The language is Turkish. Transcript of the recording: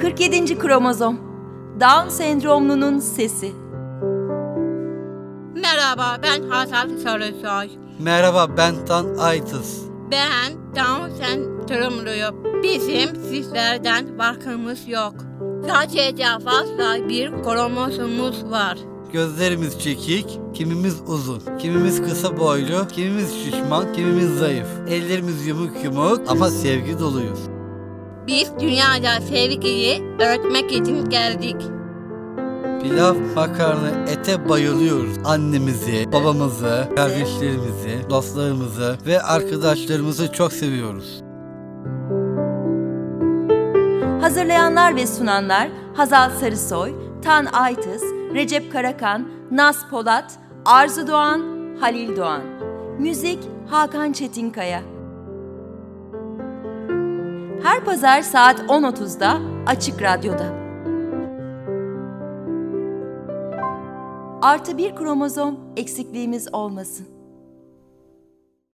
47. kromozom. Down sendromlunun sesi. Merhaba ben Hasan Sarısoy. Merhaba ben Tan Aytız. Ben Down sendromluyum. Bizim sizlerden farkımız yok. Sadece fazla bir kromosomumuz var. Gözlerimiz çekik, kimimiz uzun, kimimiz kısa boylu, kimimiz şişman, kimimiz zayıf. Ellerimiz yumuk yumuk ama sevgi doluyuz. Biz dünyada sevgiyi öğretmek için geldik. Pilav, makarna, ete bayılıyoruz. Annemizi, babamızı, kardeşlerimizi, dostlarımızı ve arkadaşlarımızı çok seviyoruz. Hazırlayanlar ve sunanlar Hazal Sarısoy, Tan Aytız, Recep Karakan, Naz Polat, Arzu Doğan, Halil Doğan. Müzik Hakan Çetinkaya. Her pazar saat 10.30'da Açık Radyo'da. Artı bir kromozom eksikliğimiz olmasın.